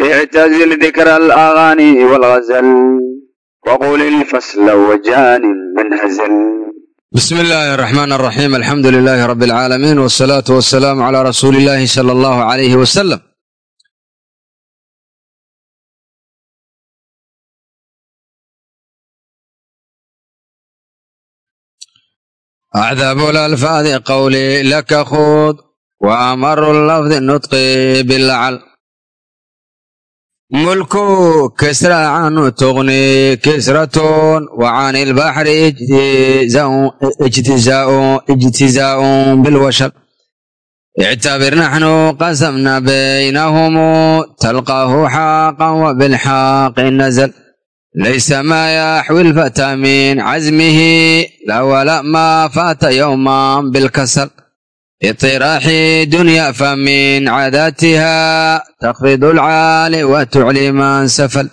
اعتزل ذكر الأغاني والغزل وقل الفصل وجان من هزل بسم الله الرحمن الرحيم الحمد لله رب العالمين والصلاة والسلام على رسول الله صلى الله عليه وسلم أعذب الألفاظ قولي لك خوض وأمر اللفظ النطق باللعل mulku kisra canu tuqni kisratun wa cani ilbaxri ijtizaaun bilwashal ictabir naxnu qasamna baynahum talqaahu xaaqan wa bilxaaqi nazal laysa maa yaxwi lfata min cazmihi lawala maa faata yowman bilkasal بالكسل اطراح دنيا فمن عاداتها تخفض العالي وتعلي من سفل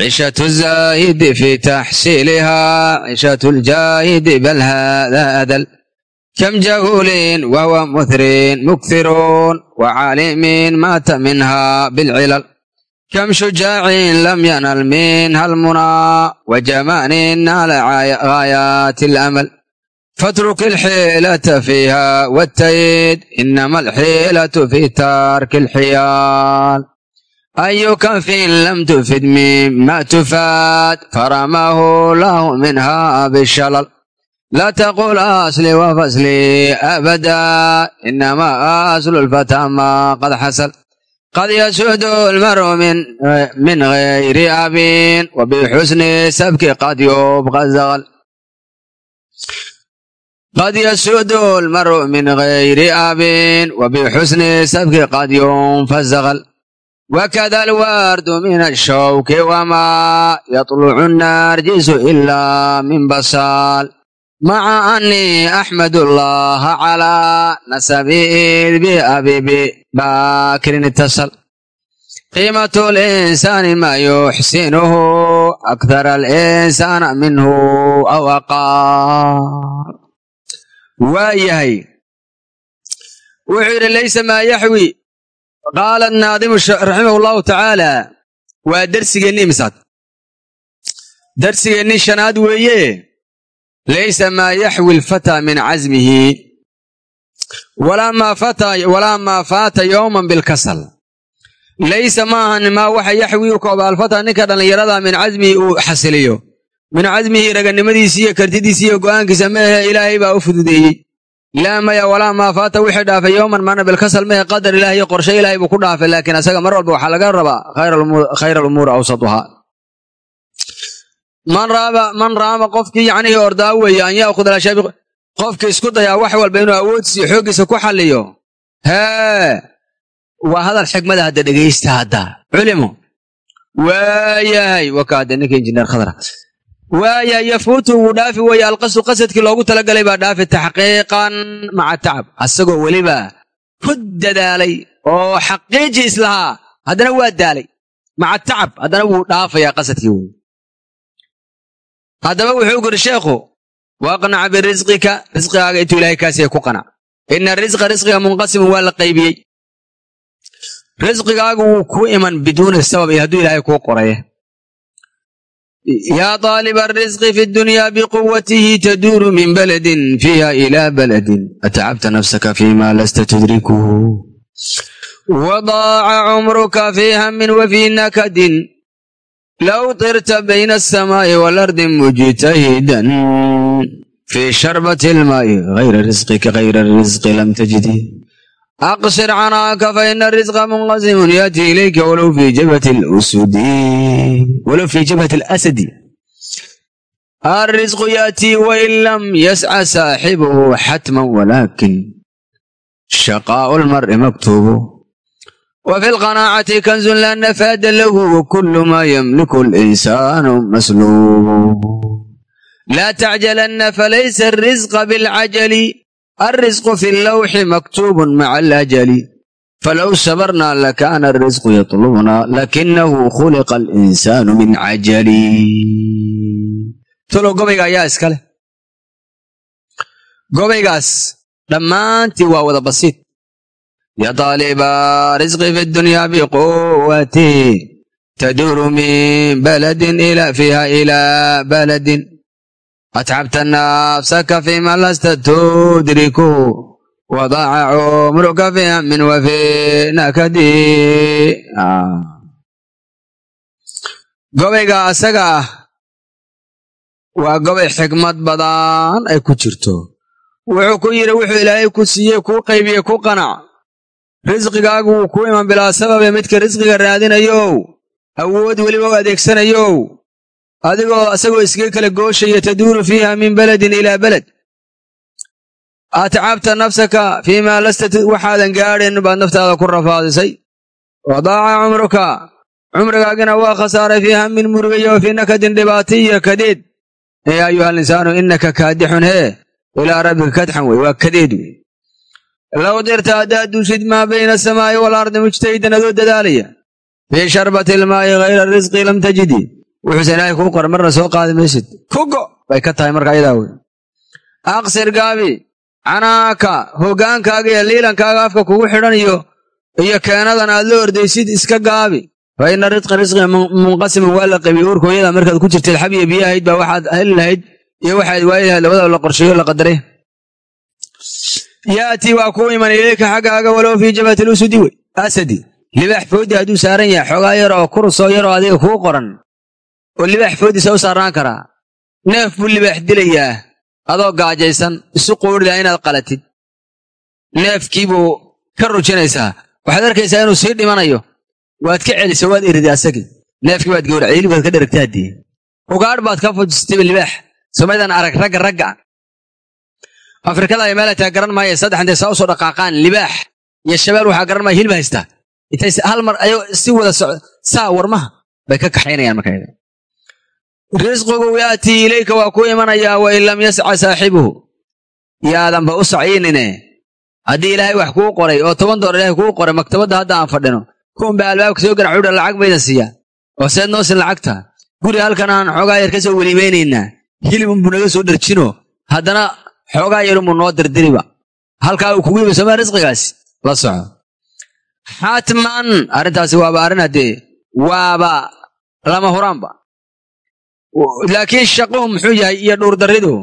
عشة الزاهد في تحصيلها عشة الجاهد بل هذا أذل كم جهول وهو مثر مكثرون وعالم مات منها بالعلل كم شجاع لم ينل منها المنى وجمان نال غايات الأمل fatruk ilxiilata fiiha watayd inama alxiilatu fii taarki alxiyaal ayukan fin lam tufid mima tufaad faramahu lahu minha bishalal la taqul asli wa fasli abada inama aslu lfataa ma qad xasal qad yasuudu lmaru min gayri abin wa bixusni sabki qad yubqa zagal qad yasudu lmaru min gayri abin wabixusni sabki qad yunfazaqal wakada alwardu min ashawki wamaa yaطlucu narjisu ilaa min basaal maca annii axmad allaha calaa nasabi id biabibi baakirin itasal qiimatu linsaani maa yuxsinuhu akthara alinsaana minhu aw aqaal waa yahay. Wuxuu yidhi laysa maa yaxwi. Qaala naadimu raximah allahu tacaala waa darsigeennii imisaad darsigeennii shanaad weeye? Laysa maa yaxwi alfataa min casmihi walaa maa faata yowman bilkasal. Laysa maahan maa waxa yaxwi u koobaalfata ninka dhallinyarada min casmihi uu xasiliyo min casmihi raganimadiisi iyo kartidiisi iyo go'aankiisa meehe ilaahay baa u fududeeyey. Laa maya walaa maa faata wixii dhaafay yowman maana bilkasal mehe qadar ilaah iyo qorshe ilaahay buu ku dhaafay laakiin asaga mar walba waxaa laga rabaa khayra alumuuri awsatuhaa. Man raama qofkii yacnihii ordaa weeye an yaakhud qofkii isku dayaa wax walba inuu awoodsiiyo xooggiisa ku xalliyo hee waa hadal xigmada hadda dhegaysta hadda. Culimo waayahay wakaade ninka injineer khadra waaya yafuutu wuu dhaafi weeye alqasdu qasadkii loogu talagalay baa dhaafi taxqiiqan maca tacab. Asagoo weliba ku dadaalay oo xaqiiji islahaa haddana waa daalay. Maca tacab haddana wuu dhaafayaa qasadkii wey haddaba wuxuu guri sheekhu waaqnac birisqika risqigaaga intuu ilahay kaasiya ku qanac ina risqa risqiga munqasimun waa la qaybiyey. Risqigaagu wuu ku iman biduuni sabab iyo hadduu ilaahay kuu qoraye يا طالب الرزق في الدنيا بقوته تدور من بلد فيها إلى بلد أتعبت نفسك فيما لست تدركه وضاع عمرك في هم وفي نكد لو طرت بين السماء والأرض مجتهدا في شربة الماء غير رزقك غير الرزق لم تجده aqsir canaaka faina risqa munqasimun yaatii ilayka walow fii jabhat alasadi alrisqu yaatii wain lam yasca saaxibuhu xatman walaakin shaqaa'u lmar'i maktuubu wafi lqanaacati kanzun laa nafaada lahu wakulu maa yamliku linsaanu masluubu laa tacjalanna falaysa arisqa bilcajali alrisqu fi llawxi maktuubun maca alajali falow sabarnaa lakaana alrisqu yatlubnaa lakinahu khuliqa alinsaanu min cajali talow gobayga ayaa iska leh gobaygaas dhammaantii waa wada basiid ya taaliba risqi fi dunyaa biquwati taduuru min baladin fiiha ilaa baladin atcabta nafsaka fima lasta tudriku wadaaca cumruka fi hamin wafi nakadi gobayga asaga ah waa gobay xikmad badan ay ku jirto wuxuu ku yidhi wuxuu ilaahay ku siiyey kuu qaybiyey ku qanac risqigaagu wuu ku iman bilaa sababe midka risqiga raadinayow awood weliba u adeegsanayow adigoo asagoo iskaga kala gooshaya taduuru fiiha min beledin ilaa beled atcabta nafsaka fii maa lasta waxaadan gaadhin baad naftaada ku rafaadisay. Wadaaca cumruka cumrigaagina waa khasaaray fii hammin murugayo wa fii nakadin dhibaatiyo kadeed ee ayuha linsaanu innaka kaadixun hee ilaa rabbika kadxan wey waa kadeed wey. Low dirta haddaad duushid maa bayna asamaa'i waalardi mujtahidan adoo dadaalaya fii sharbati ilmaa'i hayra risqi lam tajidi wuxuusan ilaahay kuu qoran marna soo qaadi maysid ku go. Bay ka tahay marka ayadaa wey. Aqsir gaabi canaaka hoggaankaaga iyo liilankaaga afka kugu xidhan iyo iyo keenadan aad la ordaysid iska gaabi. Fa ina risqa risqiga munqasiman waa la qabiy uurka hooyada markaad ku jirtid xab iyo biyo ahayd baa waxaad heli lahayd iyo waxaad waayi lahayd labadaba la qorsheeyo la qadaray. Yaatii waa kuu iman ilayka xaggaaga walow fii jabhati lusudi wey. Asadi libaax foodi hadduu saaran yahay xoogaa yar oo kurusoo yaroo adiga kuu qoran oo libaax foodiisa u saarnaan karaa. Neef buu libaax dilayaa adoo gaajaysan isu quudhila inaad qalatid. Neefkii buu ka rujinaysaa. Waxaad arkaysaa inuu sii dhimanayo. Waad ka celisa waad erida asagii. Neefkii baad gowrac hilib baad ka dheragta ugaadh baad ka fujistayba libaax. Somaydan arag ragga ragga afrikada ay meelataa garan maaya saddex intay saa u soo dhaqaaqaan libaax. Iyo shabeel waxaa garan maaya hilib haystaa intay hal mar ayagoo si wada soco saa warmaha bay ka kaxaynayaan marka risqigu yaatii ilayka waa kuu imanayaa wa in lam yasca saaxibuhu yaadanba u sacyinine haddii ilaahay wax kuu qoray oo toban doollar ilaahay kuu qoray maktabadda hadda aan fadhino kuunba albaabka soo garac udha lacag baydan siiyaa oo seed noosin lacagta guri halkan aan xoogaa yar ka soo welibaynaynaa hilib unbuu naga soo dharjino haddana xoogaa yarunbuu noo dirdiriba halkaa uu kugu yimi somaa risqigaasi la soco xatman arrintaasi waaba arrin haddee waaba lama huraanba laakiin shaquhu muxuu yahay iyo dhuurdaridu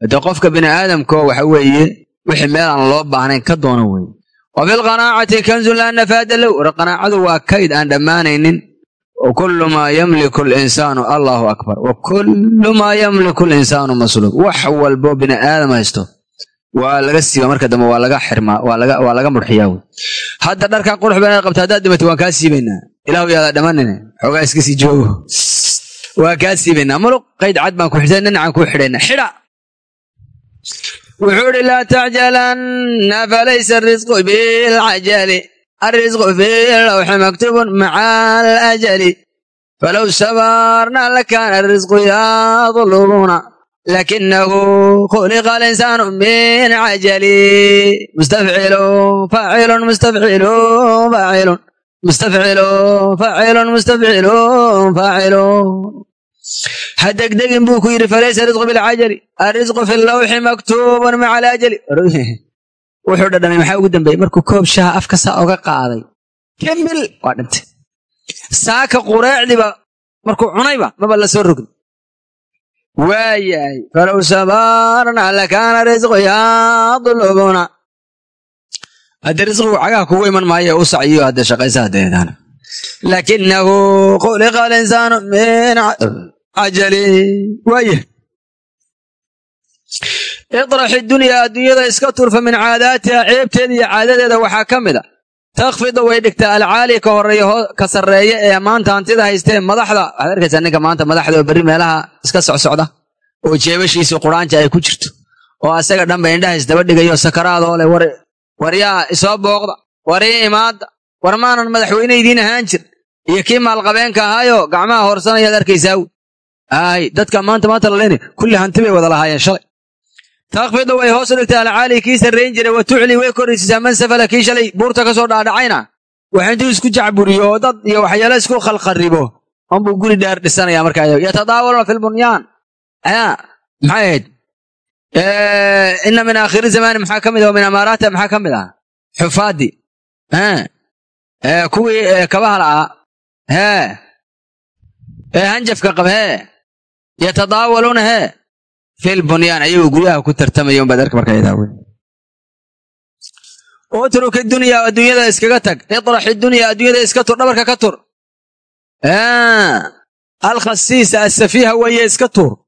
hade qofka bini aadamkao waxa weeye wixii meel aan loo baahnayn ka doono wey wa fi lqanaacati kanzun laa nafaada low war qanaacadu waa kayd aan dhammaanaynin. Wa maa yamliku linsaanu allahu akbar. Wa kullu maa yamliku linsaanu masluub. Wax walbo bini aadam haysto waa laga siiba marka dambe waa laga xirmaa waa laga murxiyaa wey hadda dharkaa qurux inaad qabta haddaad dhimatay waan kaa siibaynaa ilahu yaada dhammanine xoogaa iska sii joogo waa kaa siibaynaa muluq qayd cad baan ku xidhay dhinacaan kuu xidhaynaa xidha. Wuxuu idhi laa tacjalanna falaysa arisqu bilcajali alrisqu fi lawxi maktubun maca alajali falow sabarna lakaana arisqu yadlubuna lakinahu khuliqa alinsaanu min cajali mustafcilun faacilun mustafcilun faacilun mustafcilun faacilun mustafcilun faacilun ha degdegin buu ku yidhi falaysa risqu bilcajali alrisqu fi lawxi maktuubun maca alajali wuxuu dhadhamay maxaa ugu dambeeyey markuu koob shaha afka saa oga qaaday kamil waa dhintay saaka qureecdiba markuu cunayba maba la soo rogin waayahay falow sabarna lakaana risqu haddee risqigu cagaha kugu iman maayo u sacyiyo haddee shaqaysa haddeedaan laakinahu khuliqa alinsaanu min cajali waaya iطrax idunyaa adduunyada iska turfa min caadaatiha ceebteeda iyo caadadeeda waxaa ka mid a. Takhfidu way dhigtaa alcaali ka horreeya ka sarreeya ee maanta hantida haystee madaxda. Waxaad arkaysaa ninka maanta madaxda oo berri meelaha iska socsocda oo jeebashiisu quraanja ay ku jirto oo asaga dhanba indhaha isdaba dhigayo sakaraadoo leh war yaa isoo booqda. War ii imaadda. War maanan madaxweyne idiin ahaan jir iyo kii maalqabeenka ahaayo gacmaha horsanayaad arkaysaa ay dadka maanta maanta la leynay kulli hanti bay wada lahaayeen shalay. Takhfidu way hoos u dhigtaa alcaali kii sarrayn jiray wa tucli way koraysiisaa man safala kii shalay buurta ka soo dhaadhacayna. Wax intuu isku jacburiyo oo dad iyo waxyaalo isku khalkharibo onbuu guri dheer dhisanaya markaa yatadaawaluna fi lbunyaan maxay ahayd ina min aakhiri zamaani maxaa ka mid ah min amaaraatiha maxaa ka mid ah xufaadii ee kuwii kabaha la'aa hee ee hanjafka qab hee yatadaawaluuna hee fil bunyaan ayagoo guryaha ku tartamaya unbaad arka markaa idaa wey utruk idunyaa adduunyada iskaga tag. Itrax idunyaa adduunyada iska tur dhabarka ka tur. Alkhasiisa asafiiha weeye iska tur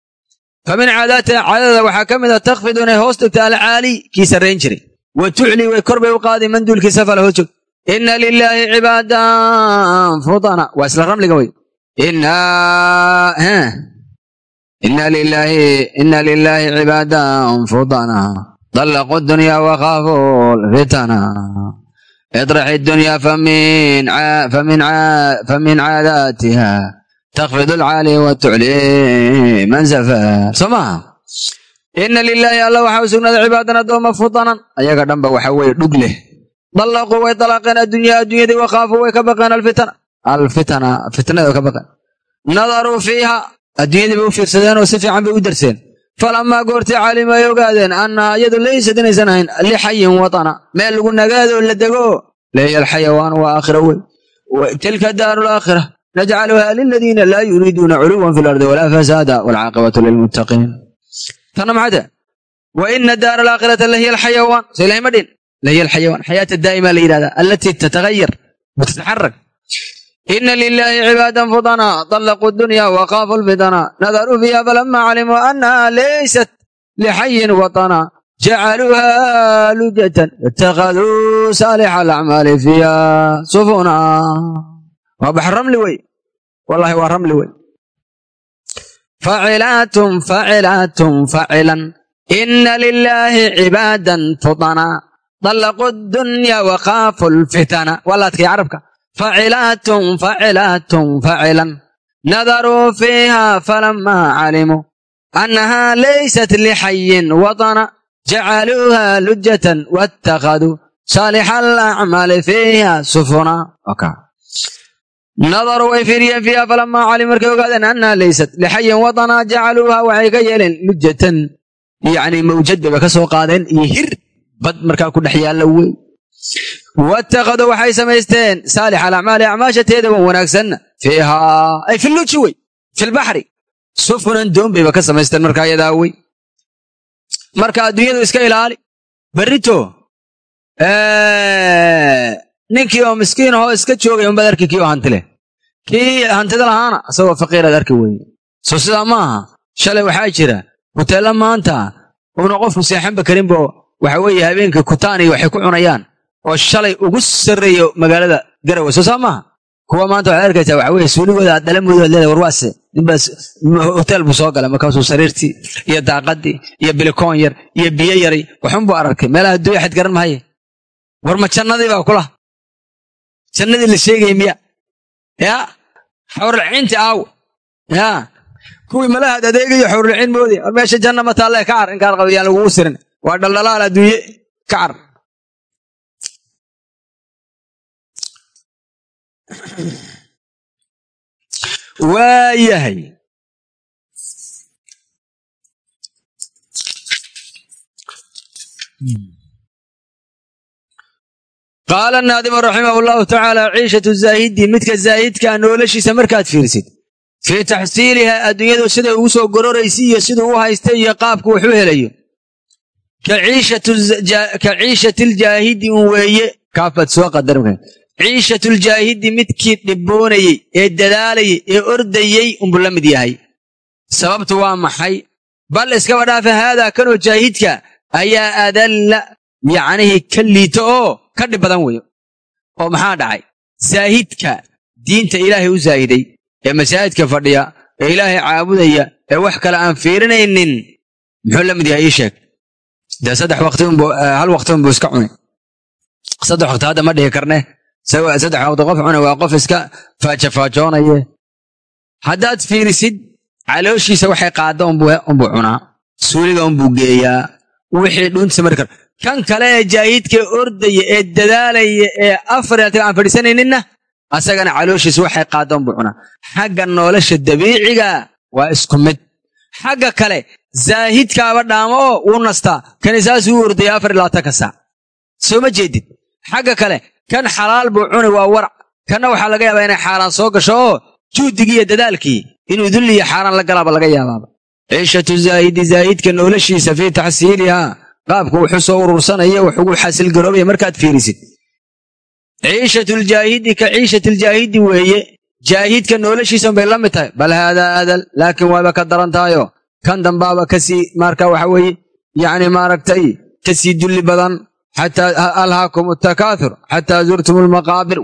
fa min caadaatiha caadada waxaa ka mida takfidu inay hoos dhigta alcaali kii sarrayn jiray wa tucli way kor bay u qaaday manduulkii safal hoos joog inna lilaahi cibaadan fudana waa isla ramliga wey inna lilaahi cibaadan fudana dallaqu dunyaa wakhaafuu lfitana idraxi dunyaa famin caadaatiha takfid alcaali wa tucli man safar soo maaha inna lilaahi alla waxaa u sugnaaday cibaadan addooma fudanan ayaga dhanba waxaa weeye dhug leh dallaquu way dalaaqeen addunyaa adduunyadii wakhaafuu way ka baqeen alfitana alfitana fitnada ka baqeen nadaruu fiiha adduunyadii bay u fiirsadeenoo si fiican bay u darseen falamaa goortii caalima ay ogaadeen annaha iyadu laysad inaysan ahayn lixayin watana meel lagu nagaadoo la degoo leeya alxayawaan waa aakhira wey najcaluha liladiina laa yuriiduuna culuwan fi lardi walaa fasaada walcaaqibatu lilmuttaqiin tana maxaa wa ina daara alaakhirata lahiya alxayawaan so ilahay ma dhin lahiya alxayawaan xayaata daa'ima la yidhahdaa allatii tatagayar watataxarak إن لله عبادا فطنا طلقوا الدنيا وخافوا الفتنة نظروا فيها فلما علموا أنها ليست لحي وطنا waa bax ramli wey. Wallaahi waa ramli wey. Facilaatum facilaatum facilan. Ina lilaahi cibaadan futanaa dallaqu dunya waqaafu lfitana. Wallaadkay carabka. Facilaatum facilaatum facilan. Nadaruu fiiha falamaa calimuu annahaa laysat lixayin watana. Jacaluuha lujatan waatakhaduu saalixa alacmali fiiha sufunaa nadaruu way fiiriyeen fiiha falamaa calim markay ogaadeen annaha laysat lixayin wadanaa jacaluuha waxay ka yeeleen lujatan yacnii mawjad bay ka soo qaadeen iyo hir bad markaa ku dhex yaalla wey waittakhaduu waxay samaysteen saalix alacmaali acmaasha teedawan wanaagsanna fiihaa ay filuji wey filbaxri sufunan doombayba ka samaysteen markaa yadaa wey ninkii oo miskiin ahoo iska joogay unbaad arki kii oo hanti leh kii hantida lahaana isagoo faqiiraad arki weye soo sidaa maaha shalay waxaa jira huteella maanta una qofku seexanba karinbo waxa weeye habeenkii kutaaniyo waxay ku cunayaan oo shalay ugu sarreeyo magaalada garawe. Soo saa maaha kuwa maanta waxaad arkaysaa waxa weye suuligooda aad dhalamooda ad leedahay warwaase ninbaas hotel buu soo galay markaasuu sariirtii iyo daaqadii iyo bilikoon yar iyo biyo yaray waxun buu ararkay meelaha adduunya xad garan mahaye war ma jannadii baa kula jannadii la sheegaya miya. Ya xawralciinti aawe ya kuwii malahaad adeegayo xawralciin moodaya war meesha janna ma taalle ka car inkaan qabayaan lagugu sirin. Waa dhaldhalaal adduunye ka car waa yahay qaala naadimu raximah allahu tacaala ciishatu zaahidi midka zaahidkaa noloshiisa markaad fiirsid fii taxsiiliha adduunyadu siday ugu soo gororaysa iyo siduu u haystay iyo qaabku wax u helayo ka ciishati ljaahidi un weeye kaafaad soo qadarmka ciishatuljaahidi midkii dhibboonayey ee dadaalayey ee ordayey unbuu la mid yahay sababtu waa maxay bal iskaba dhaafa haadaa kanoo jaahidka ayaa adalla yacnihii ka liito oo ka dhib badan weyo oo maxaa dhacay? Zaahidka diinta ilaahay u zaahiday ee masaajidka fadhiya ee ilaahay caabudaya ee wax kale aan fiirinaynin muxuu la mid yahay? Ii sheeg. Dee saddex waqti unbu hal waqti unbuu iska cunay. Saddex waqti hadda ma dhihi karne. Saddex waqti qof cuna waa qof iska faajafaajoonaya haddaad fiirisid calooshiisa waxay qaadda unbuu cunaa. Suuliga unbuu geeyaa. Wixii dhuuntiisa mari kara kan kale ee jaahidkae ordaya ee dadaalaya ee afar ilatiga aan fadhiisanayninna asagana calooshiisa waxay qaadda unbuu cunaa xagga nolosha dabiiciga waa isku mid. Xagga kale zaahidkaaba dhaamo oo wuu nastaa. Kanisaasuu u ordaya afar iyo labaatanka saac soo ma jeedid? Xagga kale kan xalaal buu cuni waa warac kanna waxaa laga yaabaa inay xaaraan soo gasho oo juhdigii iyo dadaalkii inuu dulli iyo xaaraan la galaaba laga yaabaaba ciishatu zaahidi zaahidka noloshiisa fii taxsiilihaa qaabku wuxuu soo urursanaya wax ugu xasilgaroobaya markaad fiirisid. Ciishatuljaahidi ka ciishatuljaahidi weeye jaahidka noloshiisan bay la mid tahay. Bal haadaa adal laakiin waaba ka daran tahayo kan dambaaba ka sii marka waxa weeye yacni maaragtay ka sii dulli badan xataa alhaakum takaathur xataa zurtum lmaqaabir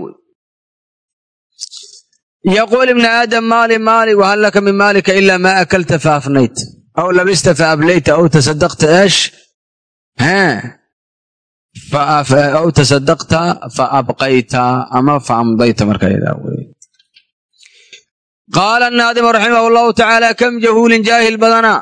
yaquul ibna aadam maali maali wahal laka min maalika ila ma akalta faafnayt aw labista faablayta aw tasadaqta eesh aw tasadaqta faabqayta ama faamdayta marka qaala naadimu raximah allahu tacaala kam jahuulin jaahil badana?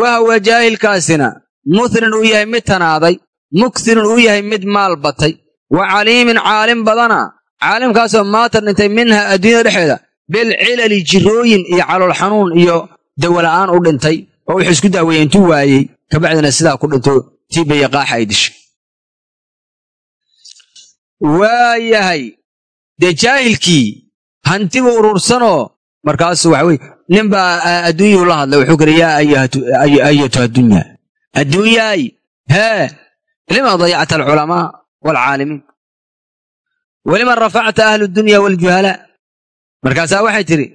Wahwa jaahilkaasina? Muthrin uu yahay mid tanaaday mukthirin uu yahay mid maal batay. Wa caliimin caalim badana? Caalimkaasoo maata dhintay minha adduunyada dhexeeda bilcilali jirooyin iyo calool xanuun iyo dawola'aan u dhintay oo wuxuu isku daaweeyey intuu waayey kabacdina sidaa ku dhinto tiibaya qaaxa ay dishay waa yahay dee jaahilkii hantibu urursanoo markaasu waxa weye nin baa adduunyuu la hadlay wuxuu kiri yaa ayatu addunya adduunyaay hee lima dayacta alculamaa waalcaalimiin waliman rafacta ahlu dunya waaljuhalaa markaasaa waxay tidhi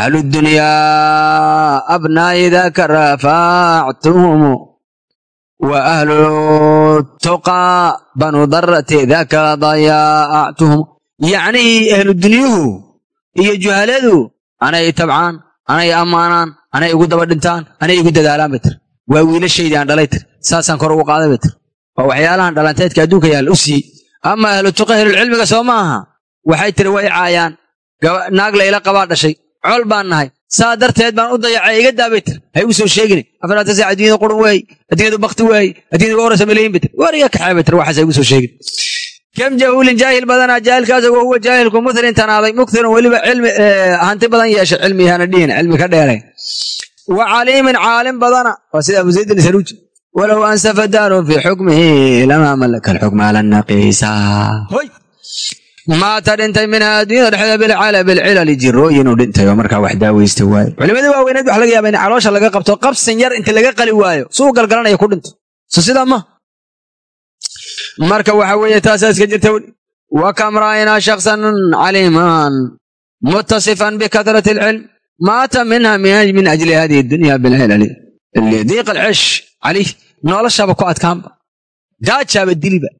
ahlu dunyaa abnaa'i daka ahlu tuqaa banu darati daka dayaactuhum yacnihii ahlu dunyuhu iyo juhaladu anay tabcaan anay ammaanaan anay igu daba dhintaan anay igu dadaalaan bay tir waa wiilashaydii aan dhalay tir saasaan kor ugu qaaday bay tir waa waxyaalahan dhalanteedka adduunka yaal u siiyey ama ahlu tuqa ahlulcilmiga soo ma aha waxay tiri way caayaan naag layla qabaa dhashay col baan nahay. Saa darteed baan u dayacay iga daabay tir. Hay u soo sheegine afaraata saac adduunyada qurun weey adduunyadu bakti weey adduunyadu waa horasa maleyin bay tir. War iga kaxee bay tir waxaas ay igu soo sheegin kam jahuulin jaahil badanaa jaahilkaas wa huwa jaahilku muthrin tanaaday. Mukthirun weliba cilmi hanti badan yeeshay cilmi hana dhihin cilmi ka dheeray wa caliimin caalim badana waa sida abu zaydin saruuji walow ansafa daaru fii xukmihi lamaa malaka alxukma lanaqiisa hoy maata dhintay minha adduunyada dhexdeeda bilcala bilcilali jirooyin uu dhintay oo markaa wax daaweysta waaye culimadii waaweyneed waxa laga yaaba in caloosha laga qabto qabsan yar inta laga qali waayo suu galgalanaya ku dhinto so sidaa ma marka waxa weeye taasaa iska jirta wa kam ra'aynaa shaksan caliiman muttasifan bikatrati alcilm maata minha min ajli hadihi dunya bilcilali diiq alcish calayh noloshaba ku adkaanba gaajaaba diliba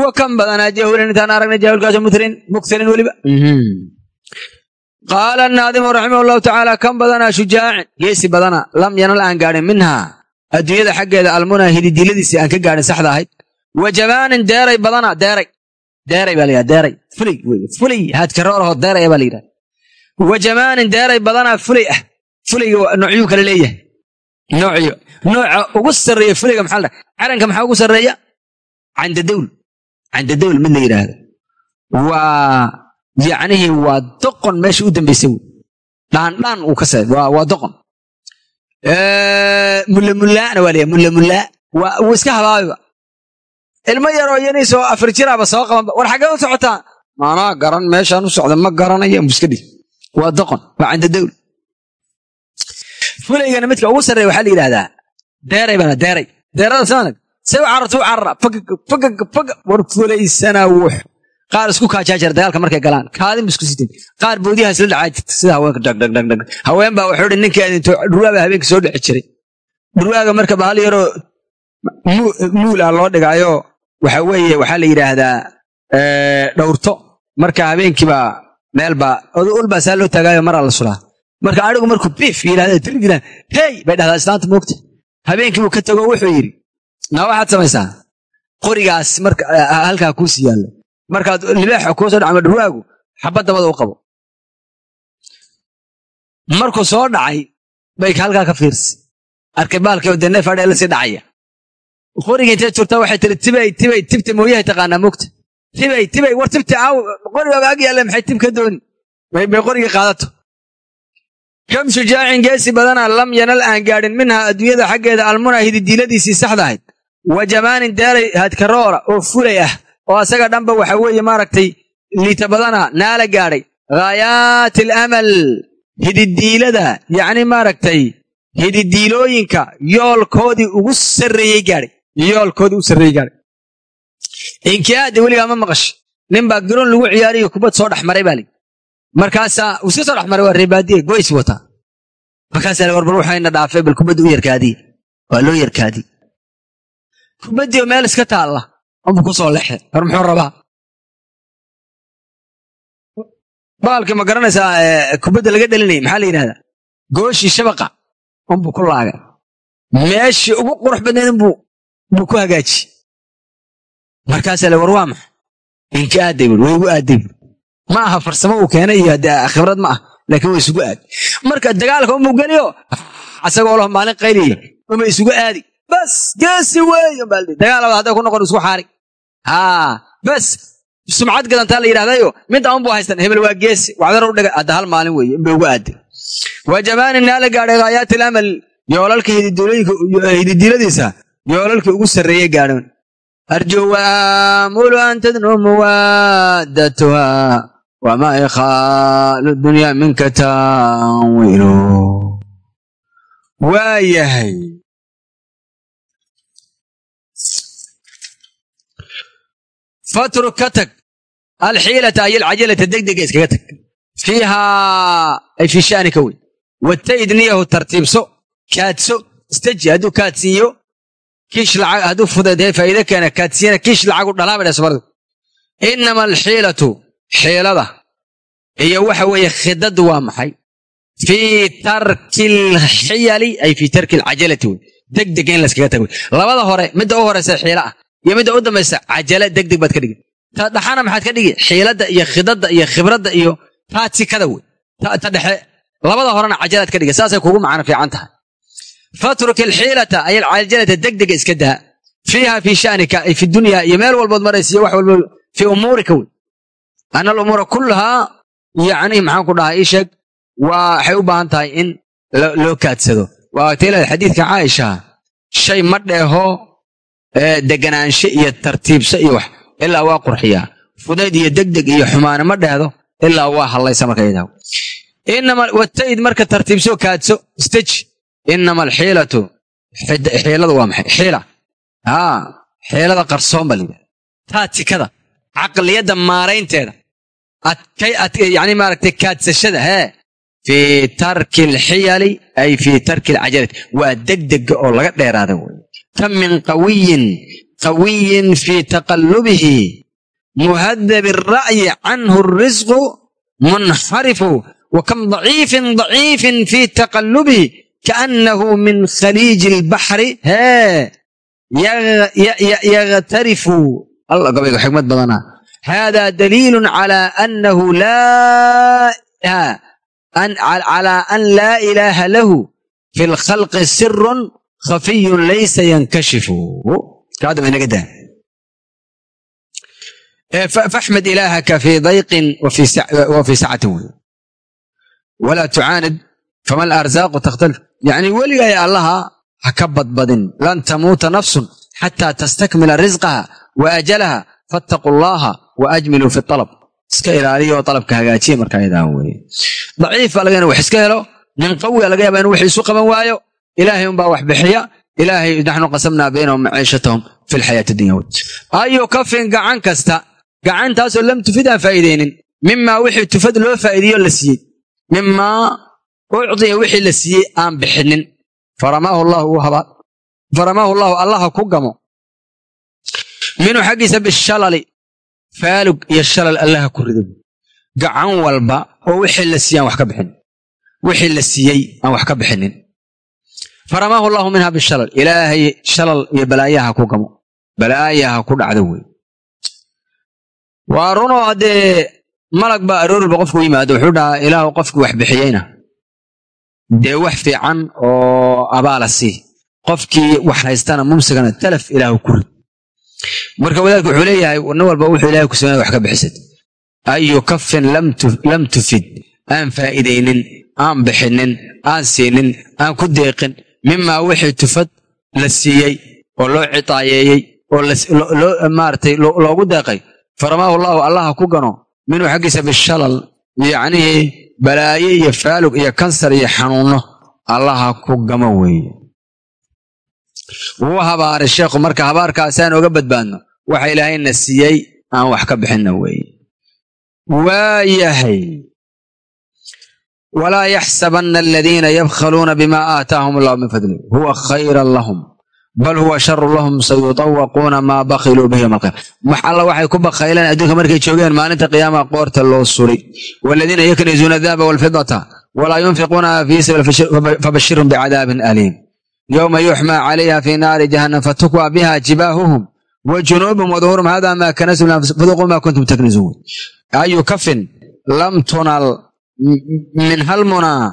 wa kan badanaa jahulan intaan aragnay jahulkaasoo mutrin muktirin weliba qaala naadimu raximah allahu tacaala kan badanaa shujaacin geesi badana lam yanal aan gaadhin minha. Adduunyada xaggeeda almuna hididiladiisii aan ka gaadhin saxda ahayd wa jamaanin deeray badana deeray deeray baa layidhaha deeray fulay wey fulay haadkaroorahoo deeraya baa la yidhaha wa jamaanin deeray badanaa fulay ah fulayga noocyuu kale leeyahay noocyo nooca ugu sarreeya fulayga maxaa la dhaha calanka maxaa ugu sarreeya candadowl candadowl mid la yidhaahdo waa yacnihii waa doqon meesha u dambaysay wey dhaandhaan uu ka sa waa doqon mullamullaana waa leeyahay mullamullaa wuu iska habaabiba ilmo yaroo yaniisoo afar jiraaba soo qabanba war xaggee u socotaa maanaa garan meeshaan u socda ma garanayo muskadhi waa doqon waa candadowl fulaygana midka ugu sarreeya waxaa la yidhahdaa deeray bana deeray deerada sanad say u cararta u carara fagag fagag faga war fulaysanaa baa yaroo muul ah loo dhigaayo waxa weeye waxaa la yidhaahdaa dhowrto marka habeenkiibaa meelbaa ulbaa saa loo taagaayo maraa la sulaa marka adhigu markuu biif yidhahda yidhahda hey bay dhahdaa islaanta moogta habeenkii buu ka tago wuxuu yidhi naa waxaad samaysaa? Qorigaas marka halkaa kuusii yaallo. Markaad libaaxa kuu soo dhacma dhurwaagu xabad dabada u qabo. Markuu soo dhacay bay halkaa ka fiirsa arkay baalkii oo dee neef adhee dhacaya. Qoriga intay turtaa waxay tiri tibay tibay tibta mooyahay taqaanaa moogta tibay tibay war tibta aaw qorigaaba ag yaalla maxay tib ka dooni bay qorigii qaadato. Kam shujaacin geesi badana lam yanal aan gaadhin minha adduunyada xaggeeda almuna hididiiladiisii saxda ahayd wa jamaanin deeray hadkaroora oo fulay ah oo asaga dhanba waxa weeye maaragtay liita badana naala gaadhay. Ghaayaati alamal hididiilada yacni maaragtay hididiilooyinka yoolkoodii ugu sarreeyey gaadhay. Yoolkoodii ugu sarreeyey gaadhay. Inkiyaada weligaa ma maqashay nin baa garoon lagu ciyaariyo kubad soo dhex maray baa li markaasaa uu iska soo dhex maray waa reebaadiye goys wataa markaasaa la warbar bal kubadda u yarkaadiye waa loo yarkaadiye kubaddii oo meel iska taalla? Unbu ku soo lexe. War muxuu rabaa? Baalkii ma garanaysaa kubadda laga dhelinayay maxaa la yidhahdaa gooshii shabaqa. Unbuu ku laagay meeshii ugu qurux badnayd unbuu buu ku hagaajiyey markaasaa la war waa maxa inka aaday bur way igu bur ma aha farsamo uu keenay iyo haddee khibrad ma ah laakiin way isugu aadi. Marka dagaalka umuu geliyo asagoo lah maalin qayliya uma isugu aadi bas geesi weey dagaal hadday ku noqon isku xaari haa bas sumcad gadantaa la yidhahdayo midda unbuu haystan hebel waa geesi wacdar u dhaga hadda hal maalin weeye inbay ugu aaday waa jamaanin naa la gaadhay haayaati alamal yoolalka hididiiladiisa yoolalkii ugu sarreeyey gaadhoon. Arju waamulu an tadnu muwaadatuha wama ikhaalu dunya minka tanwilu waa fatruk ka tag alxiilata ay alcajalata degdega iskaga tag fiihaa ay fii sha'ni ka wey watayid niyahu tartiibso kaadso istaji hadduu kaadsiiyo kiish lacag hadduu fudaydee faa'iide keena kaadsiiyana kiish lacagu dhalaa bay dhaha somardu inama alxiilatu xiilada iyo waxa weeye khidadu waa maxay fii tarki alxiyali ay fii tarki alcajalati wey degdega in layskaga tag wey iyo midda u dambaysa cajala degdeg baad ka dhigi ta dhaxana maxaad ka dhigi xiiladda iyo khidadda iyo khibradda iyo taatikada wey. Ta dhexe labada horena cajalaad ka dhigi saasay kugu macno fiican tahay. Fatruk alxiilata ay alcajalata degdega iska daa. Fiiha fii sha'nika ay fi dunya iyo meel walbood maraysa iyo wax walbo fii umuurika wey. Ana alumuura kullahaa yacni maxaan ku dhahaa ii sheeg waxay u baahan tahay in loo kaadsado. Waa taylaada xadiidka caaisha shay ma dheeho deganaansho iyo tartiibso iyo wax ilaa waa qurxiyaa. Fudayd iyo degdeg iyo xumaane ma dheehdo ilaa waa hallaysa marka watayid marka tartiibso kaadso steji inama alxiilatu xiiladu waa maxay? Xiila. Haa xiilada qarsoon baa layidhaha taatikada caqliyadda maaraynteeda. Yani maaragtay kaadsashada hee. Fii tarki alxiyali ay fii tarki alcajalati waa degdega oo laga dheeraada wey kam min qawiyin qawiyin fii taqallubihi muhadabi alra'yi canhu alrisqu munxarifu wa kam daciifin daciifin fii taqallubihi kaannahu min khaliiji albaxri hee yagtarifu alla gabayga xigmad badanaa hada daliilun cala annahu laa calaa an laa ilaaha lahu fi lkhalqi sirun khafiyun laysa yankashifu. Kaadaba inaga daa faxmad ilaahaka fii dayqin wa fii sacatin wey walaa tucaanid fama alarzaaqu takhtalif. Yacni weligay allaha ha ka badbadin. Lan tamuuta nafsun xataa tastakmila risqaha wa ajalaha fattaquu allaha wa ajmiluu fi alab iska ilaaliya oo alabka hagaajiya markaa idaa weye daciif baa laga yana wax iska helo nin qawiga laga yaaba inu wax isu qaban waayo ilaahay unbaa wax bixiya ilaahay naxnu qasamnaa baynahum maciishatahum fi lxayaati dunya ayu kafin gacan kasta gacantaasoo lam tufid aan faa'iideynin mimaa wixii tufad loo faa'iideeyo la siiyey mimaa ucdiya wixii la siiyey aan bixinin faramaahu llahu uu habaa faramaahu llahu allaha ku gamo minhu xaggiisa bishalali faalug iyo shalal allaha ku rido gacan walba oo wixii la siiyey aan wax ka faramaahu llahu minha bishalal. Ilaahay shalal iyo balaayaha ku gamo. Balaayaha ku dhacdo wey waa runoo haddee malag baa aroorba qofku u yimaado. Wuxuu dhahaa ilaahu qofkii wax bixiyeyna. Dee wax fiican oo abaala sii. Qofkii wax haystana mumsigana talaf ilaahu ku rid. Marka wadaadku wuxuu leeyahay nin walba wuxuu ilahay ku samey wax ka bixisad. Ayu kafin lam tufid. Aan faa'iidaynin aan bixinin aan siinin aan ku deeqin mimaa wixii tufad la siiyey oo loo citaayeeyey oo maaratay loogu deeqay. Faramaahu allahu allaha ku gano minhu xaggiisa bishalal yacnihii balaaye iyo faalug iyo kansar iyo xanuunno allaha ku gamo weeye. Wuu habaaray sheekhu marka habaarkaasaan oga badbaadno waxa ilaahayna siiyey aan wax ka bixinna weeye. Waa yahay walaa yaxsabanna aladiina yabkhaluuna bima aataahum allahu min fadli huwa khayran lahum bal huwa sharu lahum sayudawaquuna maa bakhiluu bihi yowma alqiyama wax alla waxay ku bakhayleen adduunka markay joogeen maalinta qiyaamaha qoorta loo suray waladiina yaknizuuna adahaba walfidata walaa yunfiquunaha fii sabiil fabashirhum bicadaabin aliim yowma yuxmaa calayha fii naari jahannam fatukwa biha jibaahuhum wa junuubuhum waduhurum hada maa kanastum faduquu maa kuntum taknizuun ayu kafin lam tunal min halmunaa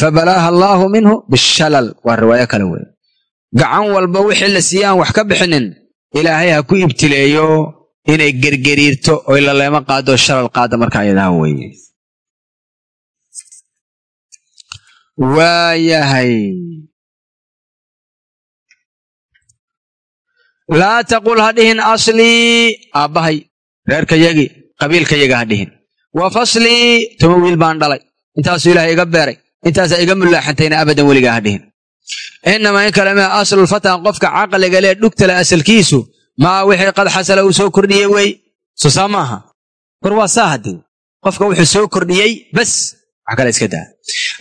fabalaaha allaahu minhu bishalal waa riwaayo kale wey gacan walba wixii la siiye aan wax ka bixinin ilaahay ha ku ibtileeyo inay gergeriirto oy laleemo qaado shalal qaada marka ayadaha weeye waayahay laa taqul ha dhihin aslii aabbahay reerkayagii qabiilkayaga ha dhihin wa faslii wiil baan dhalay intaasuu ilaahay iga beeray intaasaa iga mulaaxantayna abadan weligaa ha dhihin inamaa in kale mee aslulfatan qofka caqliga lee dhugtale asalkiisu maa wixii qad xasala uu soo kordhiyey wey susaa maaha war waa saa haddii qofka wuxuu soo kordhiyey bas wax kale iska daa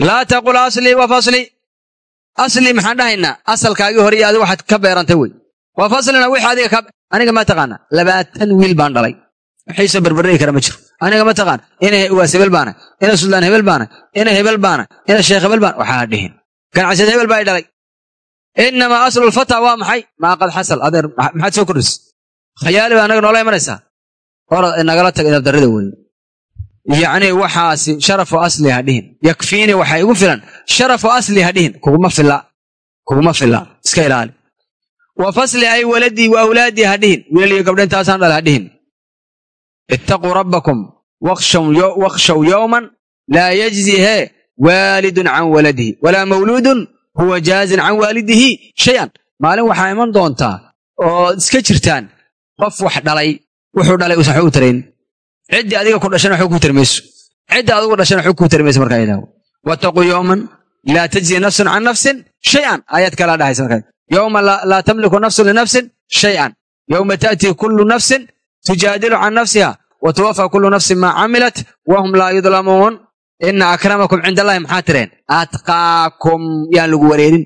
laa taqul aslii wa fasli aslii maxaan dhahaynaa asalkaagii hore iyo adigu waxaad ka beerantay wey wa wixii adiga ka aniga ma taqaana labaatan wiil baan dhalay waxaysoo berberegi kara ma jiro aniga ma taqaan ina waas hebel baana ina suldaan hebel baana ina hebel baana ina sheekh hebel baana waxaa dhihin. Ganacsiyad hebel baa i dhalay. Inamaa aslulfata waa maxay? Maa qad xasal adeer maxaad soo kordhis khayaali baa anaga noola imanaysaa orad nagala tag idabdarrida weeye yacnii waxaasi sharafu asli ha dhihin. Yakfiini waxaa igu filan. Sharafu asli ha dhihin. Kuguma filla. Kuguma filla. Iska ilaali. Wa fasli ay waladii wa awlaadii ha dhihin. Wiilal iyo gabdho intaasaan dhal ha dhihin ittaquu rabbakum wakhshaw yowman laa yajzi hee waalidun can waladihi walaa mawluudun huwa jaazin can waalidihi shay-an maalin waxaa iman doontaa oo iska jirtaan qof wax dhalay wuxuu dhalay usan waxba u tarayn ciddii adiga ku dhashana waxba kuu tari mayso ciddii adigu dhashana waxba kuu tari mayso markaa idaho wattaquu yowman laa tajzi nafsun can nafsin shay-an aayaad kalaa dhahaysa markaa yowma laa tamliku nafsun linafsin shay-an yowma ta'tii kullu nafsin tujaadilu can nafsiha wa tuwafa kullu nafsin maa camilat wahum laa yudlamuun ina akramakum cinda allahi maxaa tireen atqaakum yaan lagu wareerin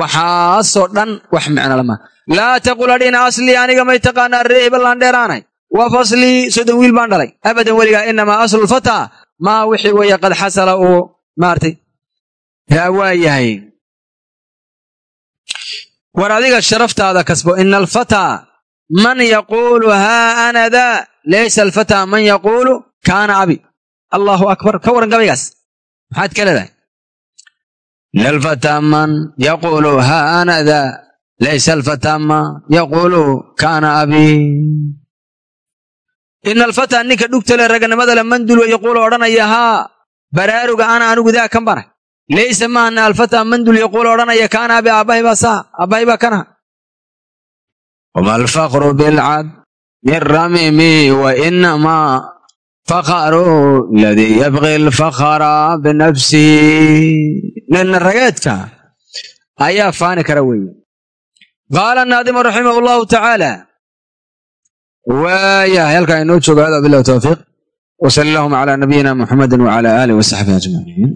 waxaasoo dhan wax micno lama laa taqul adhina aslii aniga may taqaanaa ree hebelaan dheeraanay wa faslii soddon wiil baan dhalay abadan weligaa inamaa aslulfataa maa wixii weeye qad xasala uu maartay waa war adiga sharaftaada kasbo ina alfataa man yaquulu haa ana daa laysa alfataa man yaquulu kaana abi. Allahu akbar ka waran gabaygaas. Maxaad ka leedahay? Ina alfataa man yaquulu haa ana daa laysa alfataa man yaquulu kaana abi. Ina alfataa ninka dhugtale raganimada le mandul yaquulu odhanaya haa baraaruga ana anigu daa kan bara laysa maana alfataa mandul yaquulu odhanaya kaana abi aabbahay baa saa aabbahay baa kanaha wama alfaqru bilcad min ramimi wa inamaa fakharu ladii yabqi alfakhara binafsihi nina rageedka ayaa faani kara weeye qaala naadimu raximah allahu tacaala waayahay halkaa inoo jooga hada bilah towfiiq wsali allahuma cala nabiyina muxamedi wcala alih wasaxbihi ajmaciin